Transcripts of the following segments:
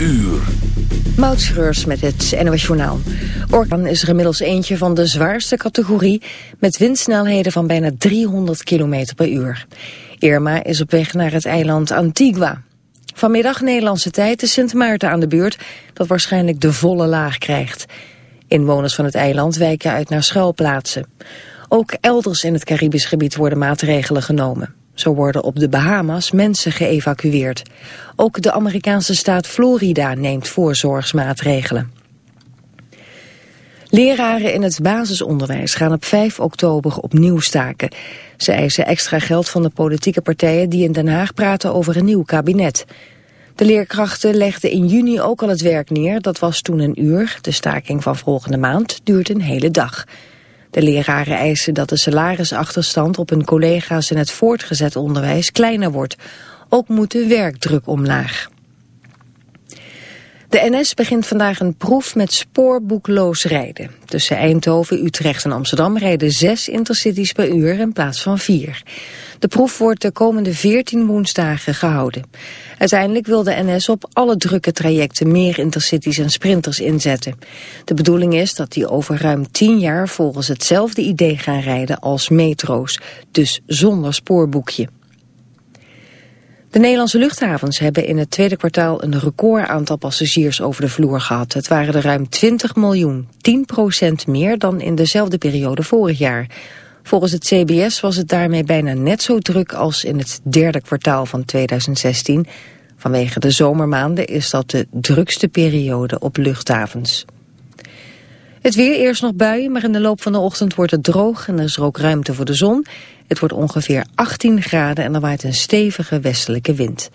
uur. Moutschreurs met het NOS Journaal. Orkan is er inmiddels eentje van de zwaarste categorie... met windsnelheden van bijna 300 km per uur. Irma is op weg naar het eiland Antigua. Vanmiddag Nederlandse tijd is Sint Maarten aan de beurt... dat waarschijnlijk de volle laag krijgt. Inwoners van het eiland wijken uit naar schuilplaatsen. Ook elders in het Caribisch gebied worden maatregelen genomen. Zo worden op de Bahama's mensen geëvacueerd. Ook de Amerikaanse staat Florida neemt voorzorgsmaatregelen. Leraren in het basisonderwijs gaan op 5 oktober opnieuw staken. Ze eisen extra geld van de politieke partijen die in Den Haag praten over een nieuw kabinet. De leerkrachten legden in juni ook al het werk neer. Dat was toen een uur. De staking van volgende maand duurt een hele dag. De leraren eisen dat de salarisachterstand op hun collega's in het voortgezet onderwijs kleiner wordt. Ook moet de werkdruk omlaag. De NS begint vandaag een proef met spoorboekloos rijden. Tussen Eindhoven, Utrecht en Amsterdam rijden zes intercities per uur in plaats van vier. De proef wordt de komende 14 woensdagen gehouden. Uiteindelijk wil de NS op alle drukke trajecten meer intercities en sprinters inzetten. De bedoeling is dat die over ruim 10 jaar volgens hetzelfde idee gaan rijden als metro's, dus zonder spoorboekje. De Nederlandse luchthavens hebben in het tweede kwartaal een record aantal passagiers over de vloer gehad. Het waren er ruim 20 miljoen, 10% meer dan in dezelfde periode vorig jaar. Volgens het CBS was het daarmee bijna net zo druk als in het derde kwartaal van 2016. Vanwege de zomermaanden is dat de drukste periode op luchthavens. Het weer eerst nog buien, maar in de loop van de ochtend wordt het droog en er is ook ruimte voor de zon. Het wordt ongeveer 18 graden en er waait een stevige westelijke wind.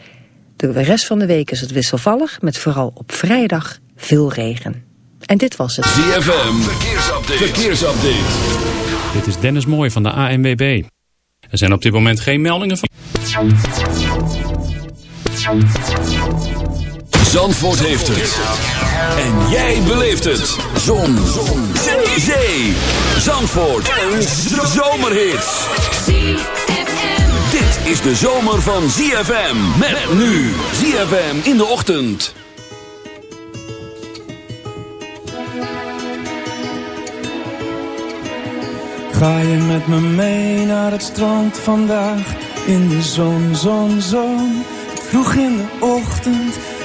De rest van de week is het wisselvallig, met vooral op vrijdag veel regen. En dit was het. ZFM, verkeersupdate. verkeersupdate. Dit is Dennis Mooij van de ANWB. Er zijn op dit moment geen meldingen van... Zandvoort heeft het. En jij beleeft het. Zon. Zon. Zee. Zandvoort. Een zomerhit. Dit is de zomer van ZFM. Met nu. ZFM in de ochtend. Ga je met me mee naar het strand vandaag? In de zon, zon, zon. Vroeg in de ochtend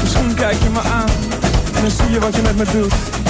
Misschien kijk je me aan en dan zie je wat je met me doet.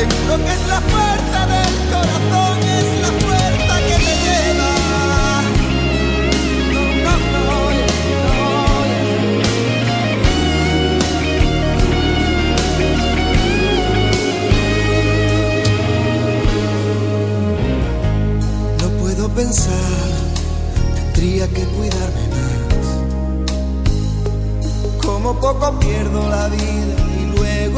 Seguro que es la fuerza del corazón, es la fuerza que te lleva. No, no, no, no puedo Pensar, tendría que cuidarme más. Como poco pierdo la vida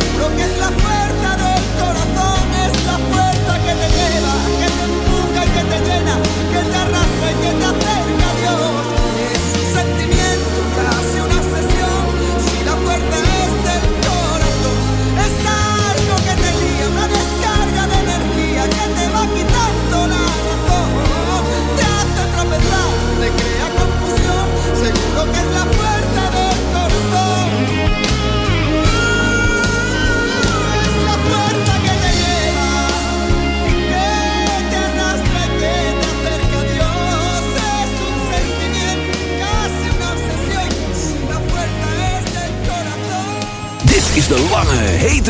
seguro que es la fe.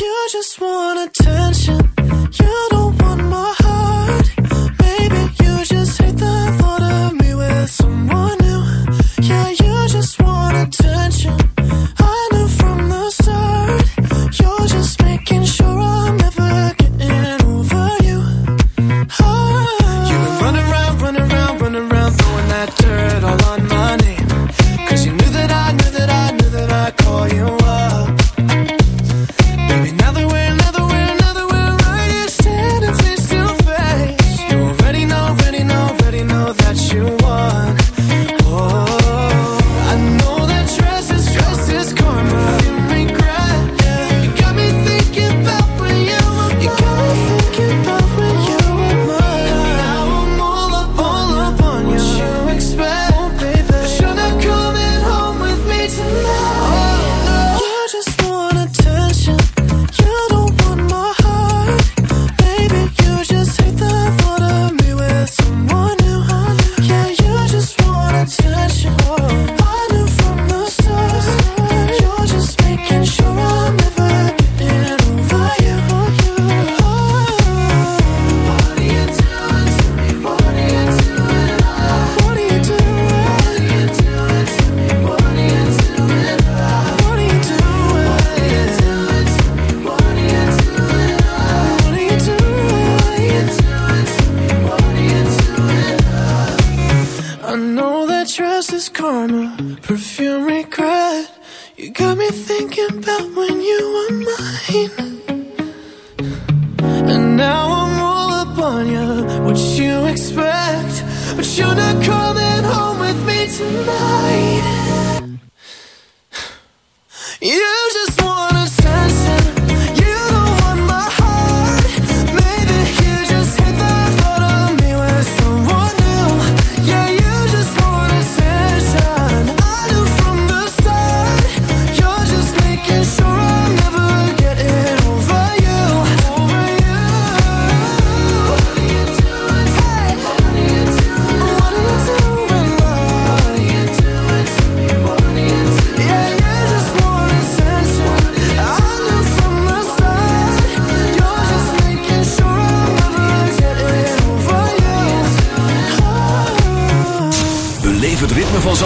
You just wanna.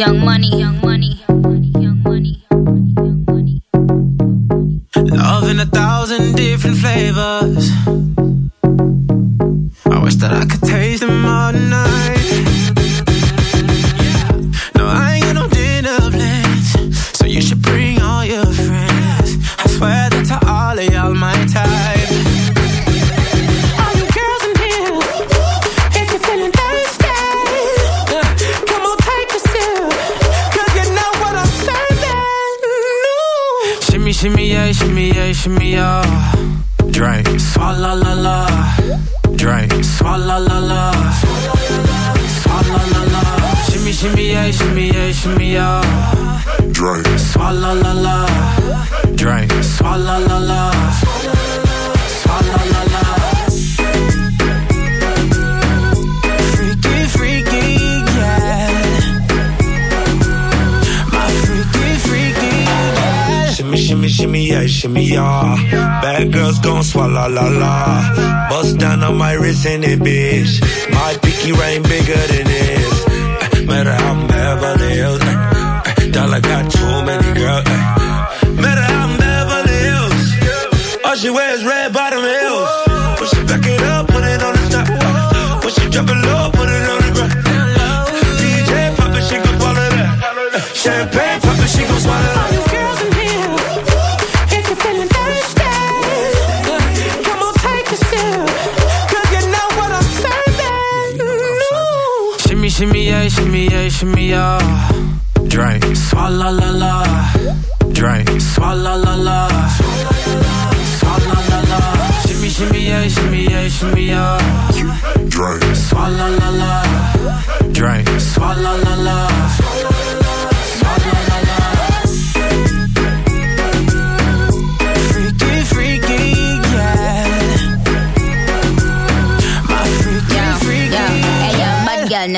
Young money, young Champagne pop it, she gon' swallow. All you girls in here, if you're feeling thirsty, come on, take a sip, 'cause you know what I'm serving. Ooh. Shimmy, shimmy, yeah, shimmy, yeah, shimmy, yeah. Drink, swalla la la. Drink, swalla la la. Swalla la la. Shimmy, shimmy, yeah, shimmy, yeah, shimmy, yeah. Drake. Swalla la la. Drink, swalla la la.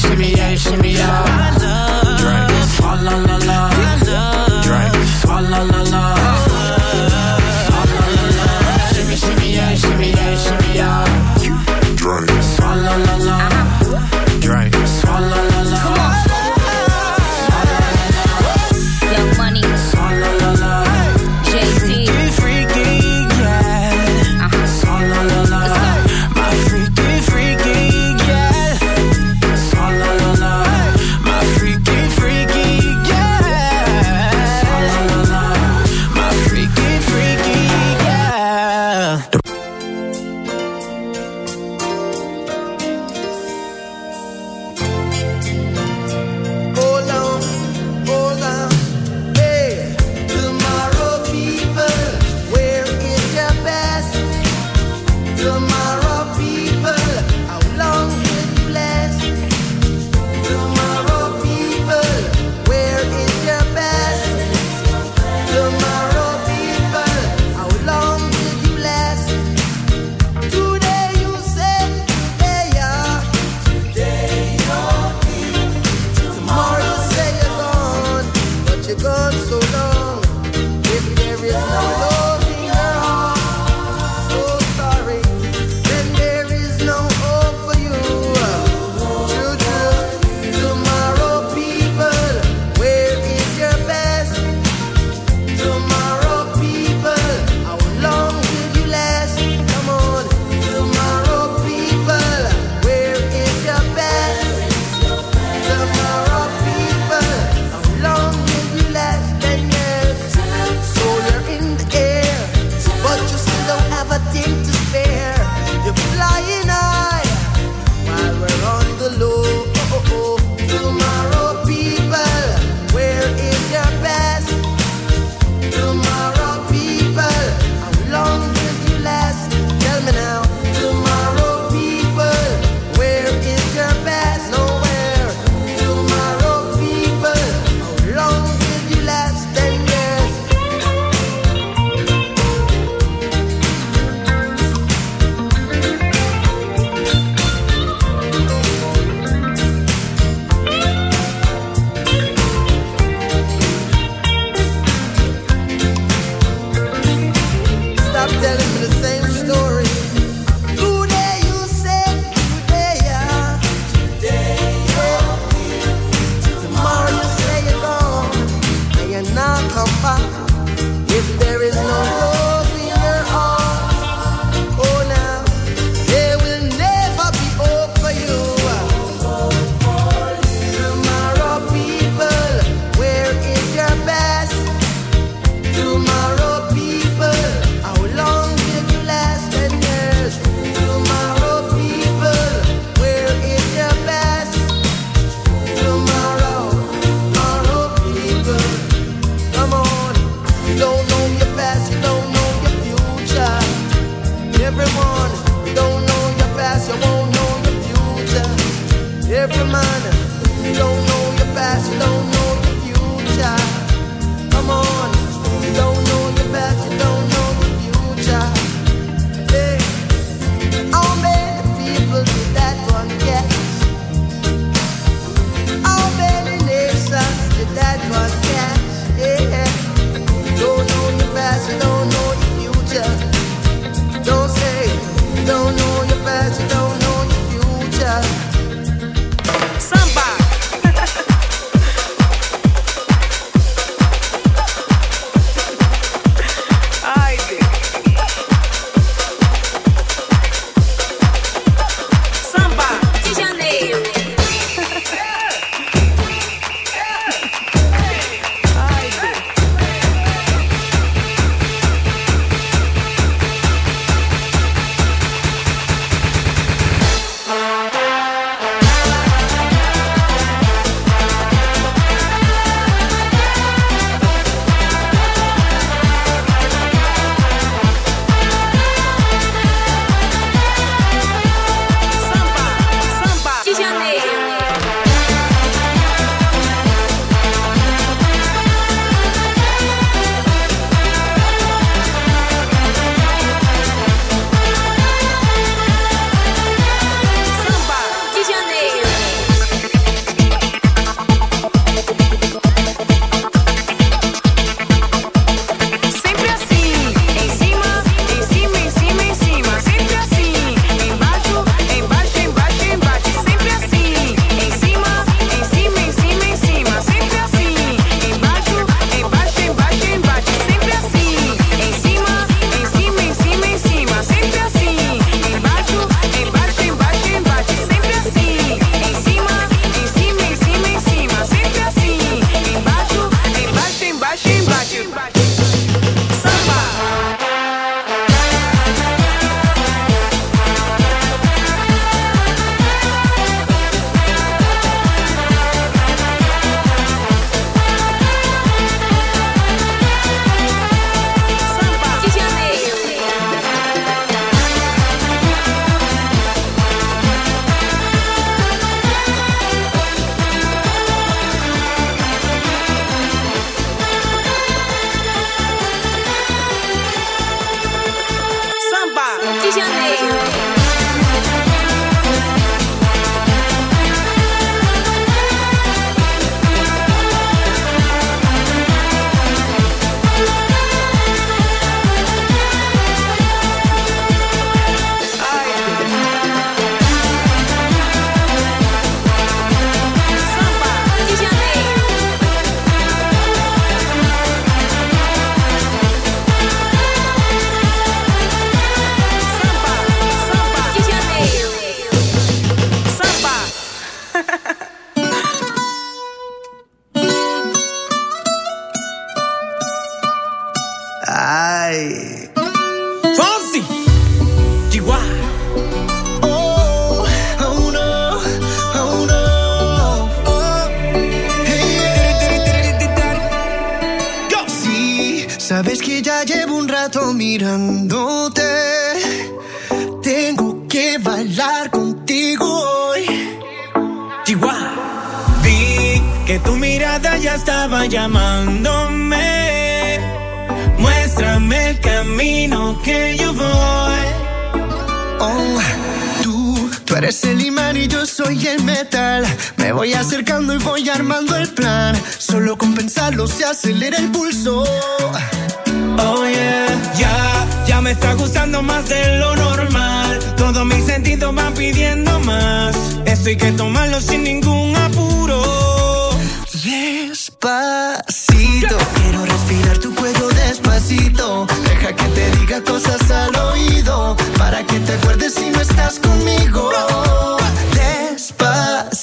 shimmy yeah, shimmy yeah. My love, drag this, la la la la. Your love, drag this, la la la la. Shimmy, shimmy, yeah, shimmy, yeah, shimmy, yeah. Drink. La la la la.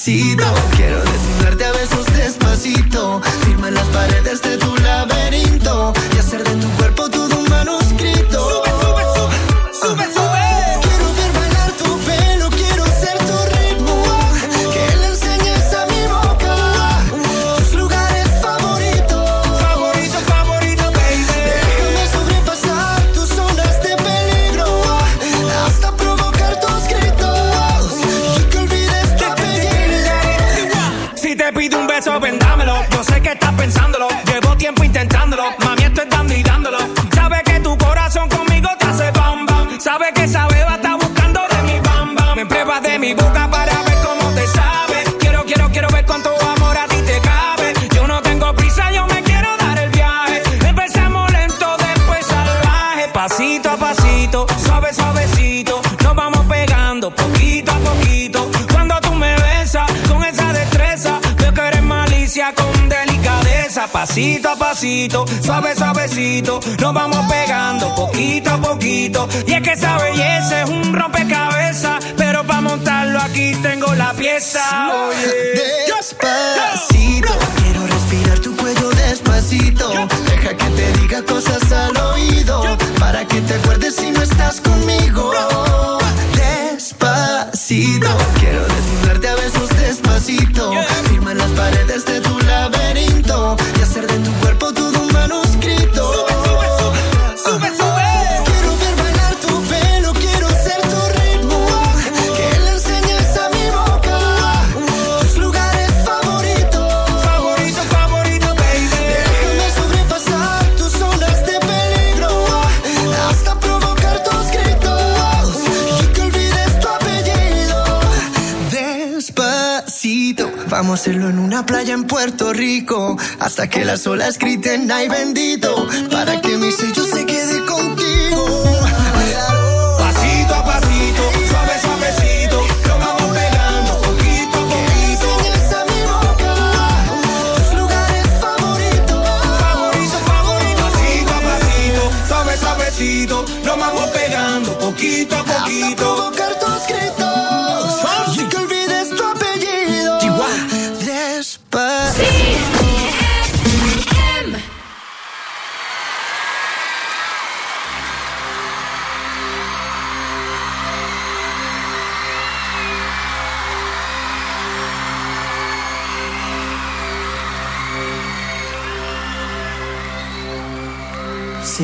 necesita cabeza. Oye. Vamos a hacerlo en una playa en Puerto Rico. Hasta que las olas griten, ay bendito. Para que mi sello se quede contigo. Pasito a pasito, suave, suavecito. Lo vamos pegando poquito a poquito. Tus lugares favoritos. Favorito, favorito. Pasito a pasito, suave, suavecito. Lo vamos pegando poquito a poquito.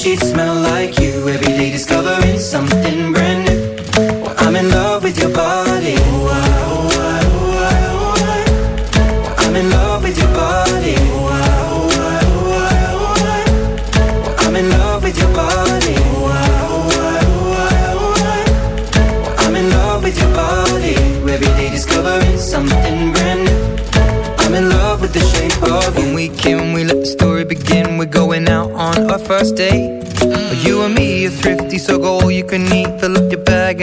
sheets smell like you.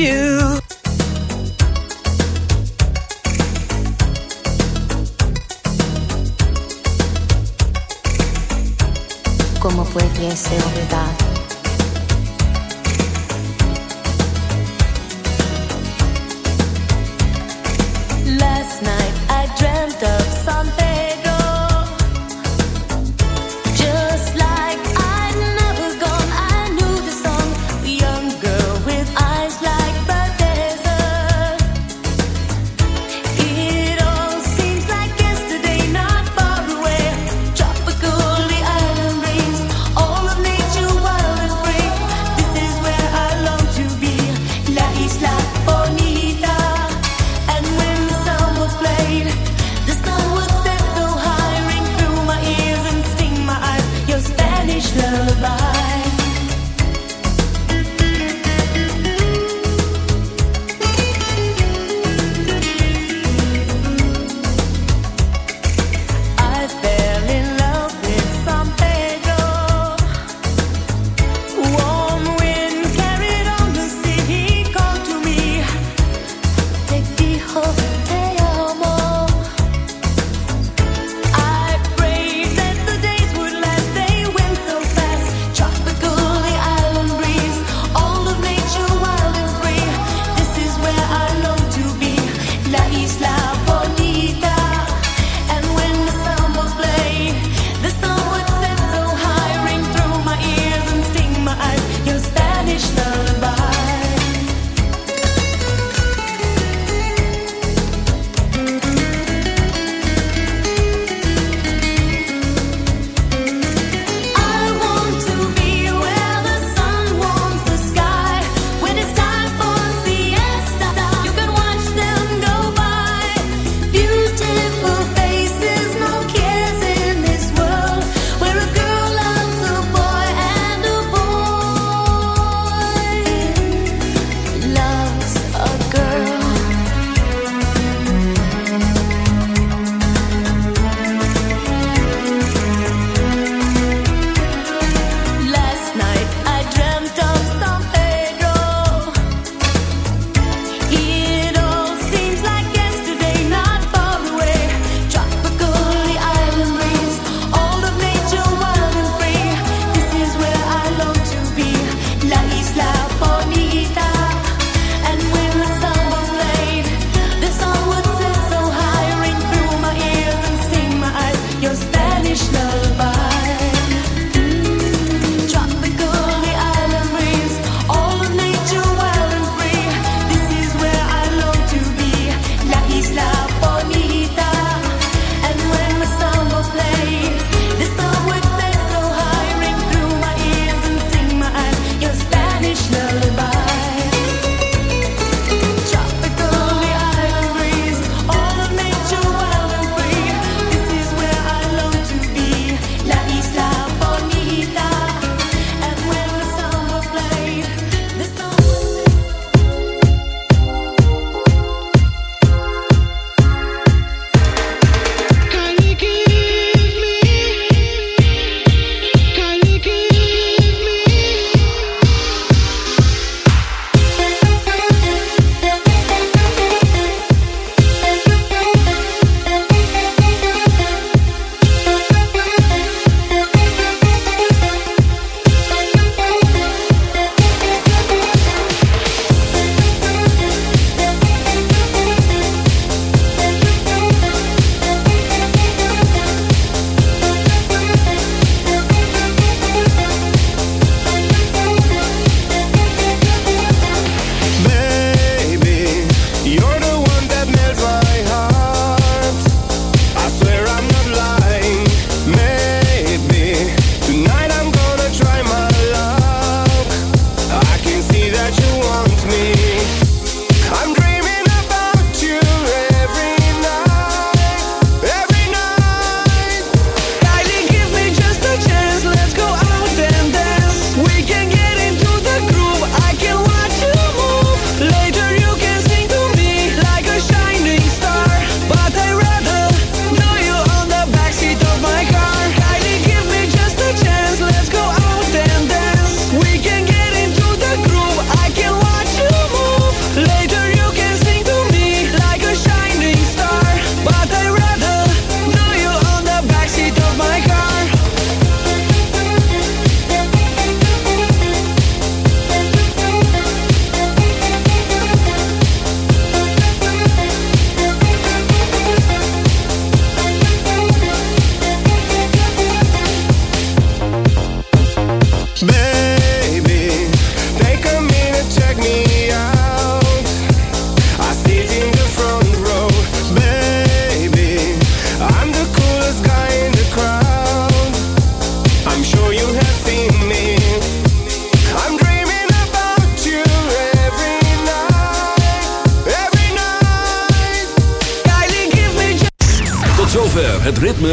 you.